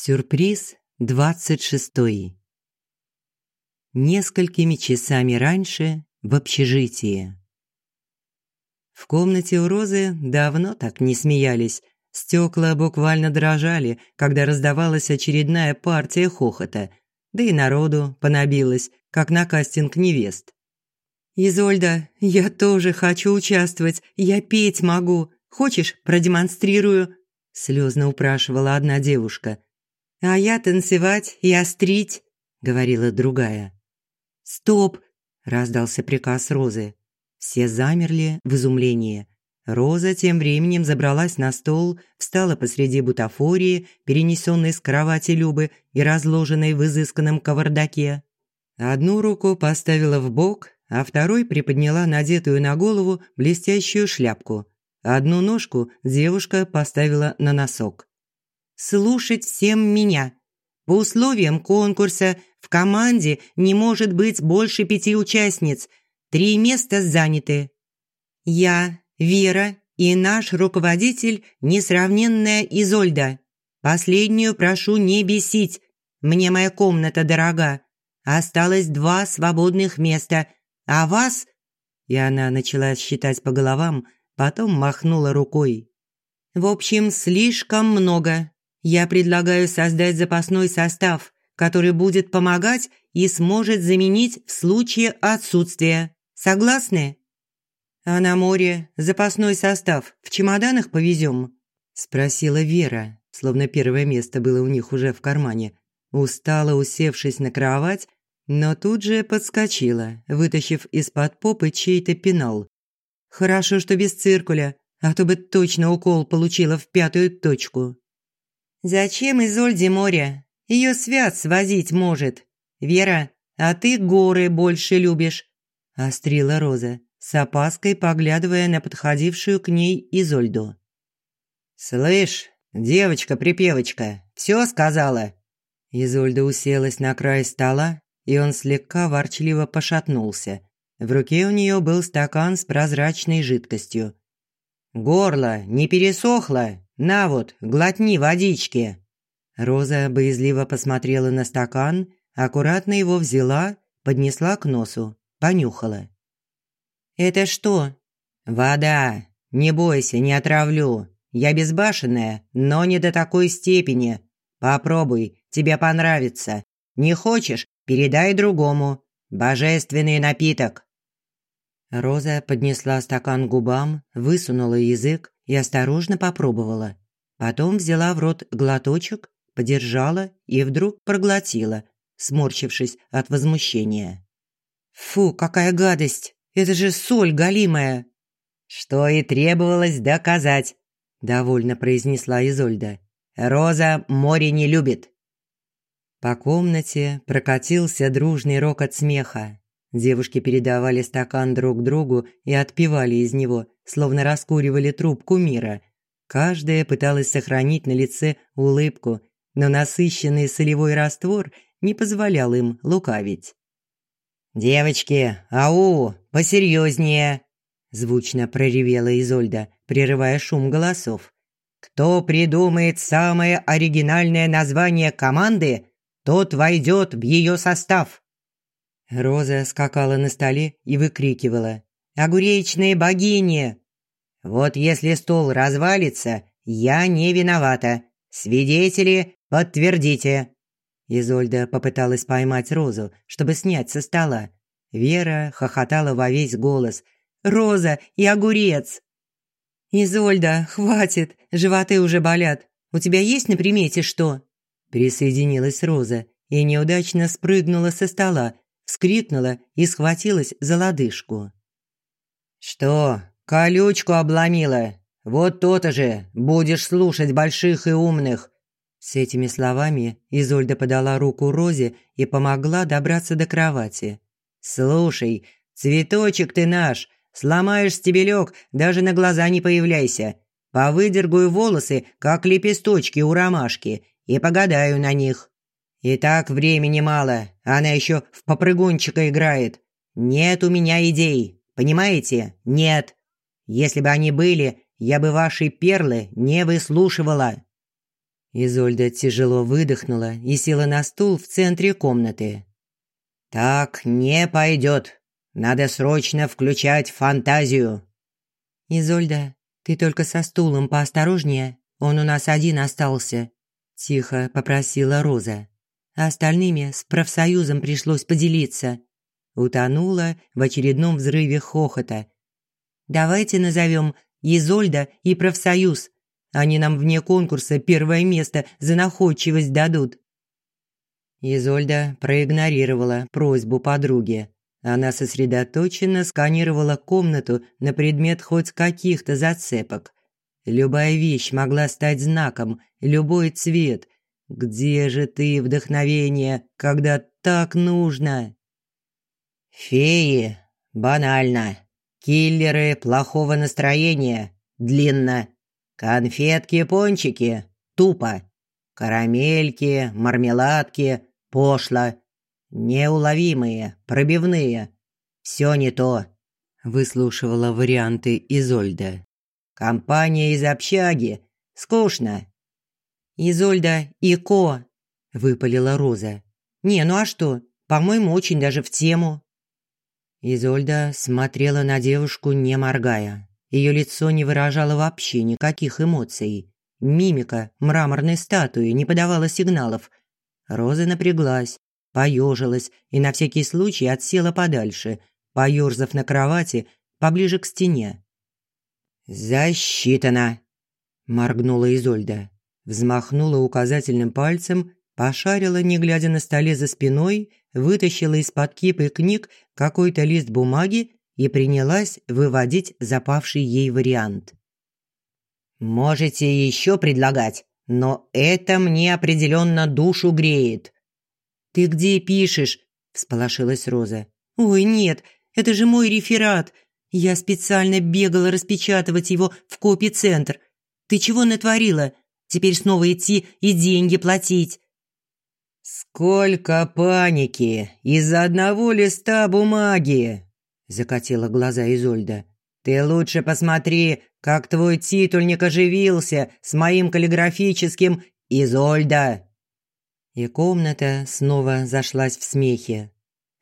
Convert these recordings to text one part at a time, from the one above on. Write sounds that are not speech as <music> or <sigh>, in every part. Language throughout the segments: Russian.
Сюрприз двадцать шестой. Несколькими часами раньше в общежитии. В комнате у Розы давно так не смеялись. Стекла буквально дрожали, когда раздавалась очередная партия хохота. Да и народу понабилось, как на кастинг невест. «Изольда, я тоже хочу участвовать, я петь могу. Хочешь, продемонстрирую?» Слезно упрашивала одна девушка. «А я танцевать и острить», — говорила другая. «Стоп!» – раздался приказ Розы. Все замерли в изумлении. Роза тем временем забралась на стол, встала посреди бутафории, перенесенной с кровати Любы и разложенной в изысканном кавардаке. Одну руку поставила в бок, а второй приподняла надетую на голову блестящую шляпку. Одну ножку девушка поставила на носок. «Слушать всем меня. По условиям конкурса в команде не может быть больше пяти участниц. Три места заняты. Я, Вера и наш руководитель, несравненная Изольда. Последнюю прошу не бесить. Мне моя комната дорога. Осталось два свободных места. А вас...» И она начала считать по головам, потом махнула рукой. «В общем, слишком много. Я предлагаю создать запасной состав, который будет помогать и сможет заменить в случае отсутствия. Согласны? А на море запасной состав в чемоданах повезем? Спросила Вера, словно первое место было у них уже в кармане. Устала, усевшись на кровать, но тут же подскочила, вытащив из-под попы чей-то пенал. Хорошо, что без циркуля, а то бы точно укол получила в пятую точку. «Зачем Изольде море? Ее свят свозить может. Вера, а ты горы больше любишь», – острила Роза, с опаской поглядывая на подходившую к ней Изольду. «Слышь, девочка-припевочка, все сказала?» Изольда уселась на край стола, и он слегка ворчливо пошатнулся. В руке у нее был стакан с прозрачной жидкостью. «Горло не пересохло?» «На вот, глотни водички». Роза боязливо посмотрела на стакан, аккуратно его взяла, поднесла к носу, понюхала. «Это что?» «Вода. Не бойся, не отравлю. Я безбашенная, но не до такой степени. Попробуй, тебе понравится. Не хочешь – передай другому. Божественный напиток». Роза поднесла стакан губам, высунула язык и осторожно попробовала. Потом взяла в рот глоточек, подержала и вдруг проглотила, сморщившись от возмущения. «Фу, какая гадость! Это же соль галимая!» «Что и требовалось доказать», – довольно произнесла Изольда. «Роза море не любит». По комнате прокатился дружный рок от смеха. Девушки передавали стакан друг другу и отпивали из него, словно раскуривали трубку мира. Каждая пыталась сохранить на лице улыбку, но насыщенный солевой раствор не позволял им лукавить. «Девочки, ау, посерьезнее!» – звучно проревела Изольда, прерывая шум голосов. «Кто придумает самое оригинальное название команды, тот войдет в ее состав!» Роза скакала на столе и выкрикивала. «Огуречные богини!» «Вот если стол развалится, я не виновата. Свидетели, подтвердите!» Изольда попыталась поймать Розу, чтобы снять со стола. Вера хохотала во весь голос. «Роза и огурец!» «Изольда, хватит, животы уже болят. У тебя есть на примете что?» Присоединилась Роза и неудачно спрыгнула со стола, вскрикнула и схватилась за лодыжку. «Что, колючку обломила? Вот то-то же, будешь слушать больших и умных!» С этими словами Изольда подала руку Розе и помогла добраться до кровати. «Слушай, цветочек ты наш, сломаешь стебелек, даже на глаза не появляйся. Повыдергаю волосы, как лепесточки у ромашки, и погадаю на них. И так времени мало, она еще в попрыгунчика играет. Нет у меня идей, понимаете? Нет. Если бы они были, я бы ваши перлы не выслушивала». Изольда тяжело выдохнула и села на стул в центре комнаты. «Так не пойдет. Надо срочно включать фантазию». «Изольда, ты только со стулом поосторожнее, он у нас один остался», – тихо попросила Роза. Остальными с профсоюзом пришлось поделиться. Утонула в очередном взрыве хохота. «Давайте назовем Изольда и профсоюз», они нам вне конкурса первое место за находчивость дадут». Изольда проигнорировала просьбу подруги. Она сосредоточенно сканировала комнату на предмет хоть каких-то зацепок. Любая вещь могла стать знаком, любой цвет. Где же ты, вдохновение, когда так нужно? Феи. Банально. Киллеры плохого настроения. Длинно. Конфетки-пончики – тупо. Карамельки, мармеладки – пошло. Неуловимые, пробивные – все не то. Выслушивала варианты Изольда. Компания из общаги – скучно. Изольда и Ко – выпалила Роза. «Не, ну а что? По-моему, очень даже в тему». Изольда смотрела на девушку, не моргая. Ее лицо не выражало вообще никаких эмоций. Мимика мраморной статуи не подавала сигналов. Роза напряглась, поежилась и на всякий случай отсела подальше, поерзав на кровати поближе к стене. «Засчитано!» – моргнула Изольда. Взмахнула указательным пальцем, пошарила, не глядя на столе за спиной, вытащила из-под кипы книг какой-то лист бумаги и принялась выводить запавший ей вариант. «Можете еще предлагать, но это мне определенно душу греет». «Ты где пишешь?» – всполошилась Роза. «Ой, нет, это же мой реферат. Я специально бегала распечатывать его в копицентр. Ты чего натворила? Теперь снова идти и деньги платить». «Сколько паники из-за одного листа бумаги!» закатила глаза Изольда. Ты лучше посмотри, как твой титульник оживился с моим каллиграфическим Изольда. И комната снова зашлась в смехе.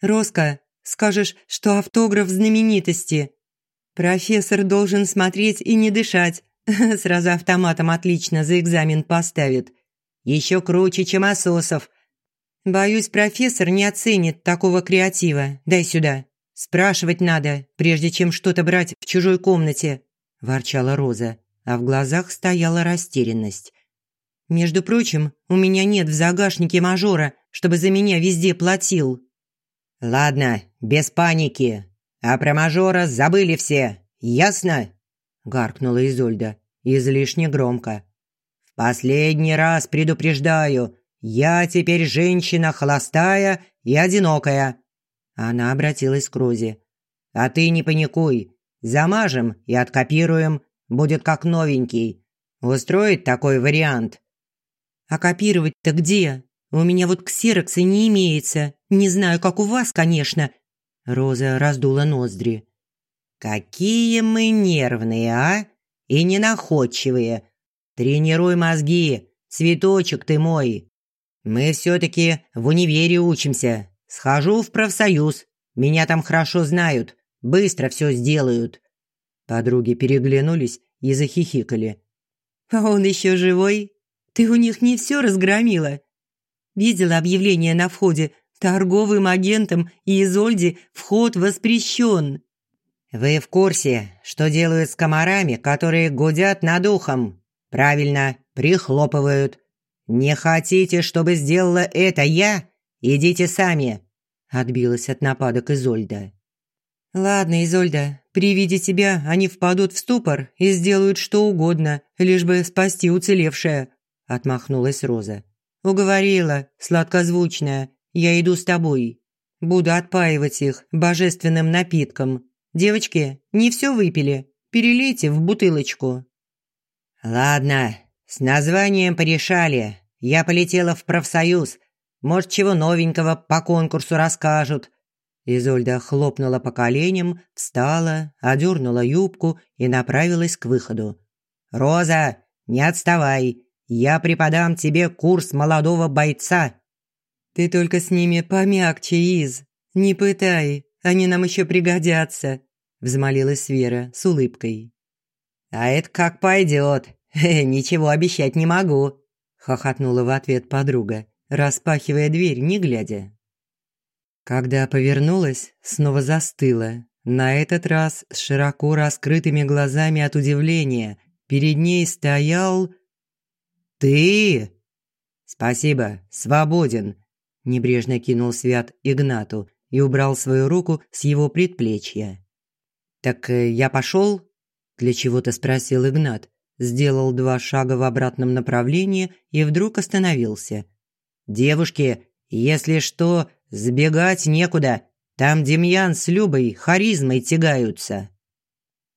Роска, скажешь, что автограф знаменитости. Профессор должен смотреть и не дышать. <laughs> Сразу автоматом отлично за экзамен поставит. Еще круче, чем Ососов. Боюсь, профессор не оценит такого креатива. Дай сюда. «Спрашивать надо, прежде чем что-то брать в чужой комнате», – ворчала Роза, а в глазах стояла растерянность. «Между прочим, у меня нет в загашнике мажора, чтобы за меня везде платил». «Ладно, без паники. А про мажора забыли все, ясно?» – гаркнула Изольда, излишне громко. «В последний раз предупреждаю, я теперь женщина холостая и одинокая. Она обратилась к Розе. «А ты не паникуй. Замажем и откопируем. Будет как новенький. Устроить такой вариант?» «А копировать-то где? У меня вот ксерокса не имеется. Не знаю, как у вас, конечно». Роза раздула ноздри. «Какие мы нервные, а? И ненаходчивые. Тренируй мозги, цветочек ты мой. Мы все-таки в универе учимся, Схожу в профсоюз. Меня там хорошо знают. Быстро все сделают». Подруги переглянулись и захихикали. «А он еще живой? Ты у них не все разгромила?» Видела объявление на входе. Торговым агентам и Изольде вход воспрещен. «Вы в курсе, что делают с комарами, которые гудят над ухом? Правильно, прихлопывают. Не хотите, чтобы сделала это я? Идите сами!» Отбилась от нападок Изольда. «Ладно, Изольда, при виде тебя они впадут в ступор и сделают что угодно, лишь бы спасти уцелевшее», – отмахнулась Роза. «Уговорила, сладкозвучная, я иду с тобой. Буду отпаивать их божественным напитком. Девочки, не все выпили, перелейте в бутылочку». «Ладно, с названием порешали. Я полетела в профсоюз, может, чего новенького по конкурсу расскажут». Изольда хлопнула по коленям, встала, одернула юбку и направилась к выходу. «Роза, не отставай. Я преподам тебе курс молодого бойца». «Ты только с ними помягче, Из. Не пытай, они нам еще пригодятся», – взмолилась Вера с улыбкой. «А это как пойдет. Ничего обещать не могу», – хохотнула в ответ подруга, распахивая дверь, не глядя. Когда повернулась, снова застыла. На этот раз с широко раскрытыми глазами от удивления. Перед ней стоял... «Ты?» «Спасибо, свободен», – небрежно кинул Свят Игнату и убрал свою руку с его предплечья. «Так э, я пошел?» – для чего-то спросил Игнат. Сделал два шага в обратном направлении и вдруг остановился. «Девушки, если что, Сбегать некуда. Там Демьян с Любой харизмой тягаются».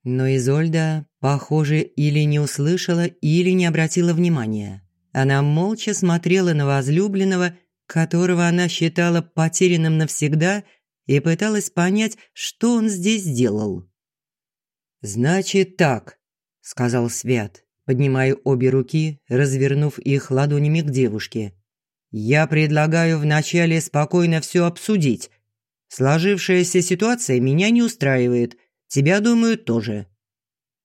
Но Изольда, похоже, или не услышала, или не обратила внимания. Она молча смотрела на возлюбленного, которого она считала потерянным навсегда, и пыталась понять, что он здесь делал. «Значит так», – сказал Свят, поднимая обе руки, развернув их ладонями к девушке. Я предлагаю вначале спокойно все обсудить. Сложившаяся ситуация меня не устраивает. Тебя, думаю, тоже.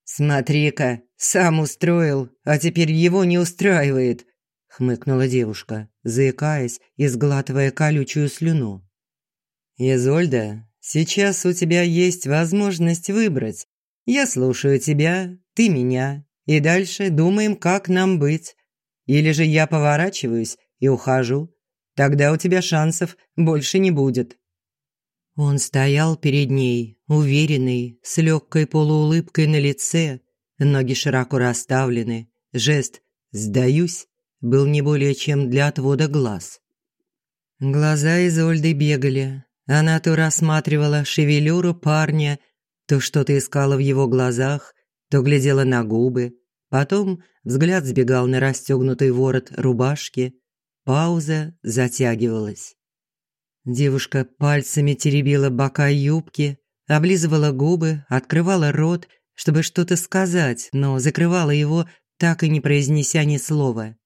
Смотри-ка, сам устроил, а теперь его не устраивает, хмыкнула девушка, заикаясь и сглатывая колючую слюну. Изольда, сейчас у тебя есть возможность выбрать. Я слушаю тебя, ты меня, и дальше думаем, как нам быть. Или же я поворачиваюсь и ухожу. Тогда у тебя шансов больше не будет». Он стоял перед ней, уверенный, с легкой полуулыбкой на лице, ноги широко расставлены, жест «сдаюсь» был не более чем для отвода глаз. Глаза Изольды бегали. Она то рассматривала шевелюру парня, то что-то искала в его глазах, то глядела на губы. Потом взгляд сбегал на расстегнутый ворот рубашки, Пауза затягивалась. Девушка пальцами теребила бока юбки, облизывала губы, открывала рот, чтобы что-то сказать, но закрывала его, так и не произнеся ни слова.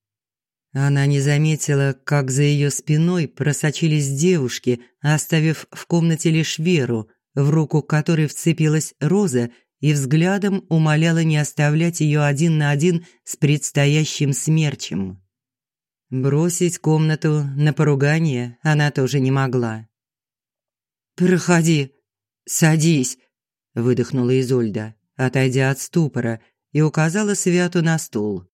Она не заметила, как за ее спиной просочились девушки, оставив в комнате лишь Веру, в руку которой вцепилась Роза и взглядом умоляла не оставлять ее один на один с предстоящим смерчем. Бросить комнату на поругание она тоже не могла. «Проходи, садись», – выдохнула Изольда, отойдя от ступора, и указала Святу на стул.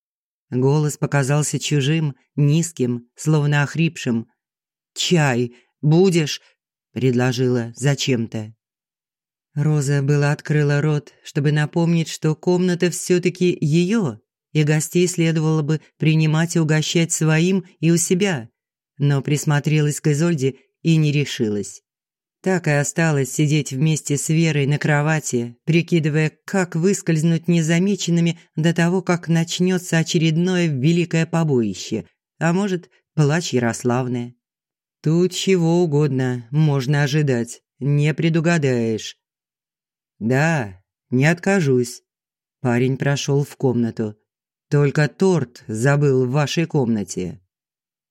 Голос показался чужим, низким, словно охрипшим. «Чай будешь?» – предложила зачем-то. Роза была открыла рот, чтобы напомнить, что комната все таки ее, и гостей следовало бы принимать и угощать своим и у себя, но присмотрелась к Изольде и не решилась. Так и осталось сидеть вместе с Верой на кровати, прикидывая, как выскользнуть незамеченными до того, как начнется очередное великое побоище, а может, плач Ярославная. Тут чего угодно можно ожидать, не предугадаешь. «Да, не откажусь». Парень прошел в комнату. Только торт забыл в вашей комнате».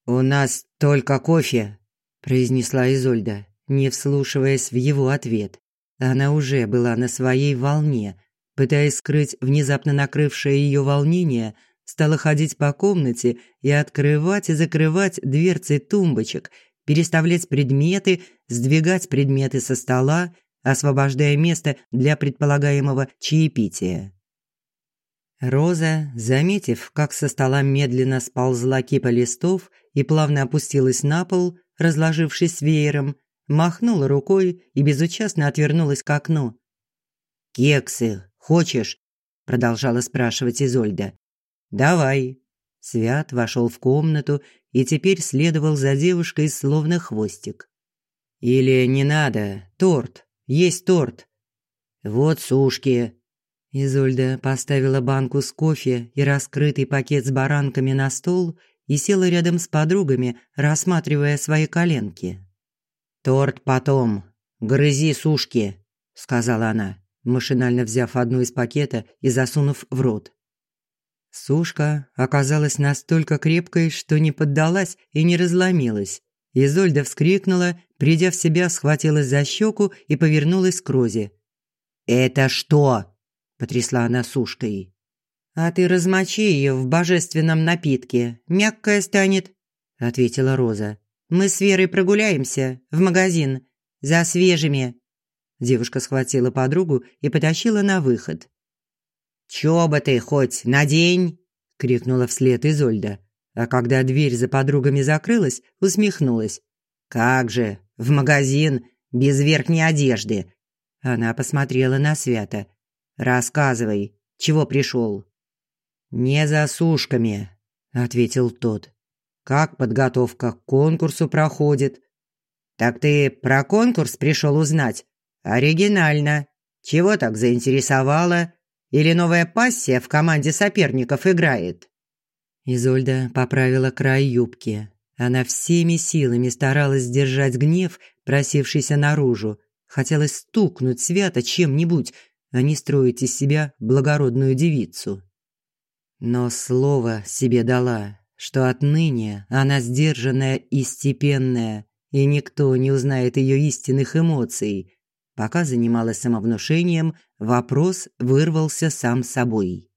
«У нас только кофе», – произнесла Изольда, не вслушиваясь в его ответ. Она уже была на своей волне, пытаясь скрыть внезапно накрывшее ее волнение, стала ходить по комнате и открывать и закрывать дверцы тумбочек, переставлять предметы, сдвигать предметы со стола, освобождая место для предполагаемого чаепития. Роза, заметив, как со стола медленно сползла кипа листов и плавно опустилась на пол, разложившись веером, махнула рукой и безучастно отвернулась к окну. «Кексы хочешь?» – продолжала спрашивать Изольда. «Давай». Свят вошел в комнату и теперь следовал за девушкой словно хвостик. «Или не надо, торт, есть торт». «Вот сушки», Изольда поставила банку с кофе и раскрытый пакет с баранками на стол и села рядом с подругами, рассматривая свои коленки. «Торт потом. Грызи сушки», – сказала она, машинально взяв одну из пакета и засунув в рот. Сушка оказалась настолько крепкой, что не поддалась и не разломилась. Изольда вскрикнула, придя в себя, схватилась за щеку и повернулась к Розе. «Это что?» – потрясла она сушкой. «А ты размочи ее в божественном напитке, мягкая станет», – ответила Роза. «Мы с Верой прогуляемся в магазин за свежими». Девушка схватила подругу и потащила на выход. «Чоботы хоть надень!» – крикнула вслед Изольда. А когда дверь за подругами закрылась, усмехнулась. «Как же, в магазин, без верхней одежды!» Она посмотрела на Свята. «Рассказывай, чего пришел?» «Не за сушками», – ответил тот. «Как подготовка к конкурсу проходит?» «Так ты про конкурс пришел узнать? Оригинально. Чего так заинтересовало?» Или новая пассия в команде соперников играет?» Изольда поправила край юбки. Она всеми силами старалась сдержать гнев, просившийся наружу. Хотелось стукнуть свято чем-нибудь, а не строить из себя благородную девицу. Но слово себе дала, что отныне она сдержанная и степенная, и никто не узнает ее истинных эмоций, Пока занималась самовнушением, вопрос вырвался сам собой.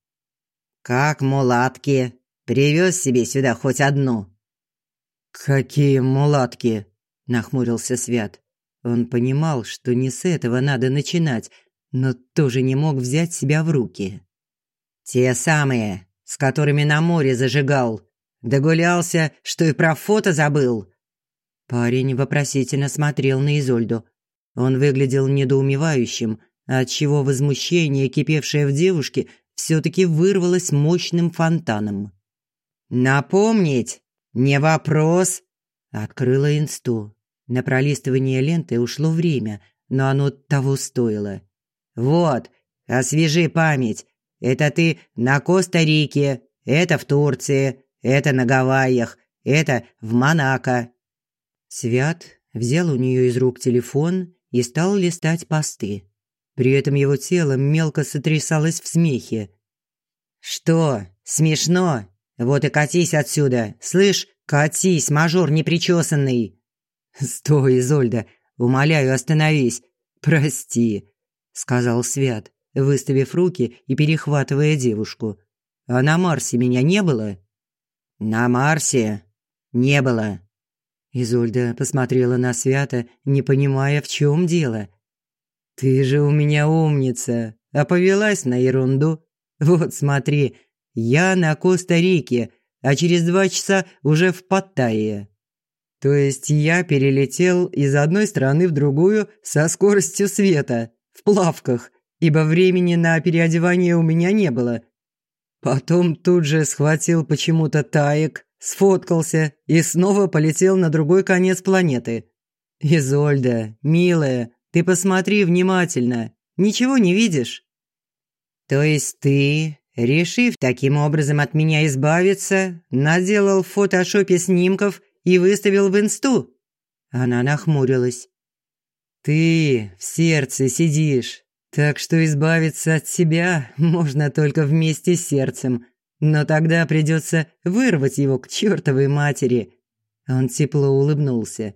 «Как мулатки? Привез себе сюда хоть одну?» «Какие мулатки?» – нахмурился Свят. Он понимал, что не с этого надо начинать, но тоже не мог взять себя в руки. «Те самые, с которыми на море зажигал. Догулялся, что и про фото забыл». Парень вопросительно смотрел на Изольду. Он выглядел недоумевающим, отчего возмущение, кипевшее в девушке, все-таки вырвалось мощным фонтаном. «Напомнить? Не вопрос!» Открыла инсту. На пролистывание ленты ушло время, но оно того стоило. «Вот, освежи память. Это ты на Коста-Рике, это в Турции, это на Гавайях, это в Монако». Свят взял у нее из рук телефон и стал листать посты. При этом его тело мелко сотрясалось в смехе. «Что? Смешно? Вот и катись отсюда! Слышь, катись, мажор непричесанный!» «Стой, Изольда! Умоляю, остановись! Прости!» – сказал Свят, выставив руки и перехватывая девушку. «А на Марсе меня не было?» «На Марсе? Не было. Изольда посмотрела на Свята, не понимая, в чем дело. «Ты же у меня умница, а повелась на ерунду. Вот смотри, я на Коста-Рике, а через два часа уже в Паттайе. То есть я перелетел из одной страны в другую со скоростью света, в плавках, ибо времени на переодевание у меня не было. Потом тут же схватил почему-то таек, сфоткался и снова полетел на другой конец планеты. Изольда, милая, ты посмотри внимательно. Ничего не видишь? То есть ты, решив таким образом от меня избавиться, наделал в фотошопе снимков и выставил в инсту? Она нахмурилась. Ты в сердце сидишь, так что избавиться от себя можно только вместе с сердцем. Но тогда придется вырвать его к чертовой матери. Он тепло улыбнулся.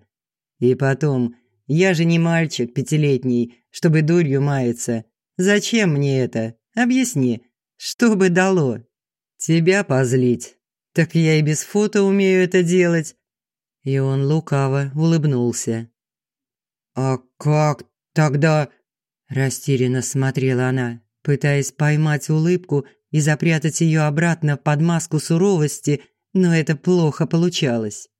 И потом, я же не мальчик пятилетний, чтобы дурью маяться. Зачем мне это? Объясни, что бы дало? Тебя позлить. Так я и без фото умею это делать. И он лукаво улыбнулся. А как тогда? Растерянно смотрела она, пытаясь поймать улыбку и запрятать ее обратно под маску суровости, но это плохо получалось.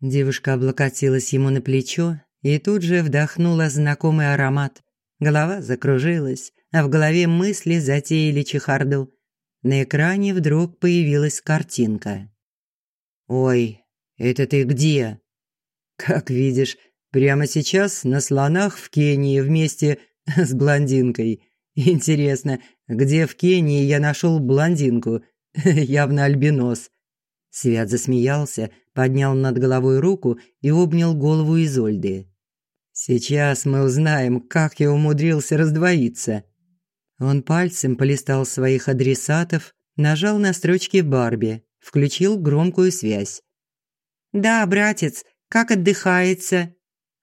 Девушка облокотилась ему на плечо и тут же вдохнула знакомый аромат. Голова закружилась, а в голове мысли затеяли чехарду. На экране вдруг появилась картинка. «Ой, это ты где?» «Как видишь, прямо сейчас на слонах в Кении вместе <laughs> с блондинкой. Интересно, где в Кении я нашел блондинку? <laughs> Явно альбинос. Свят засмеялся, поднял над головой руку и обнял голову Изольды. Сейчас мы узнаем, как я умудрился раздвоиться. Он пальцем полистал своих адресатов, нажал на строчки Барби, включил громкую связь. «Да, братец, как отдыхается?»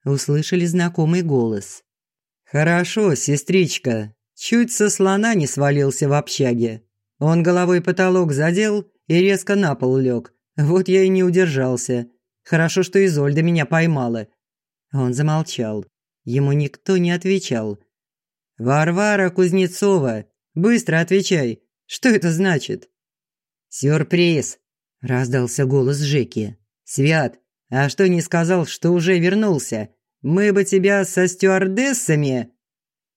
Услышали знакомый голос. «Хорошо, сестричка. Чуть со слона не свалился в общаге. Он головой потолок задел и резко на пол лег. Вот я и не удержался. Хорошо, что Изольда меня поймала». Он замолчал. Ему никто не отвечал. «Варвара Кузнецова, быстро отвечай. Что это значит?» «Сюрприз!» – раздался голос Жеки. «Свят, а что не сказал, что уже вернулся? Мы бы тебя со стюардессами...»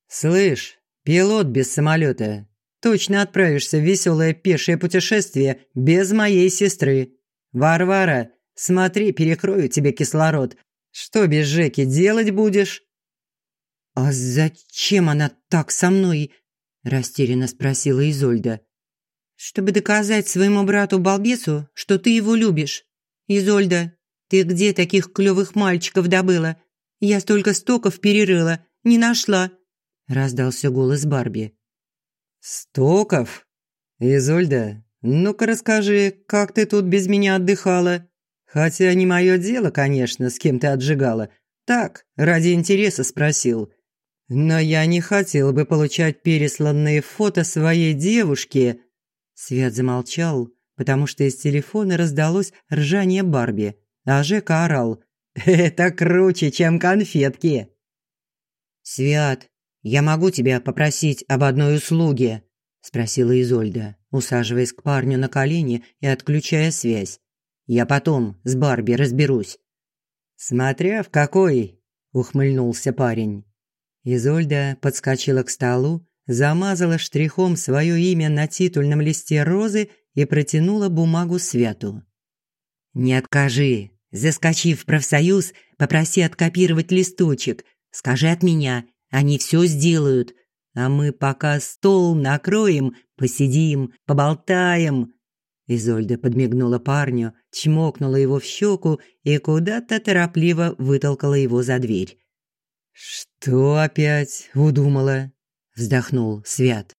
«Слышь, пилот без самолета, точно отправишься в веселое пешее путешествие без моей сестры. Варвара, смотри, перекрою тебе кислород. Что без Жеки делать будешь?» «А зачем она так со мной?» – растерянно спросила Изольда. «Чтобы доказать своему брату-балбесу, что ты его любишь. Изольда, ты где таких клёвых мальчиков добыла? Я столько стоков перерыла, не нашла», – раздался голос Барби. «Стоков? Изольда, ну-ка расскажи, как ты тут без меня отдыхала? Хотя не мое дело, конечно, с кем ты отжигала. Так, ради интереса спросил. Но я не хотел бы получать пересланные фото своей девушки». Свет замолчал, потому что из телефона раздалось ржание Барби, а Жека орал «Это круче, чем конфетки!» «Свят, я могу тебя попросить об одной услуге?» – спросила Изольда, усаживаясь к парню на колени и отключая связь. «Я потом с Барби разберусь». «Смотря в какой!» – ухмыльнулся парень. Изольда подскочила к столу, замазала штрихом свое имя на титульном листе розы и протянула бумагу Святу. «Не откажи. Заскочив в профсоюз, попроси откопировать листочек. Скажи от меня, они все сделают. А мы пока стол накроем, посидим, поболтаем». Изольда подмигнула парню, чмокнула его в щеку и куда-то торопливо вытолкала его за дверь. «Что опять удумала?» – вздохнул Свят.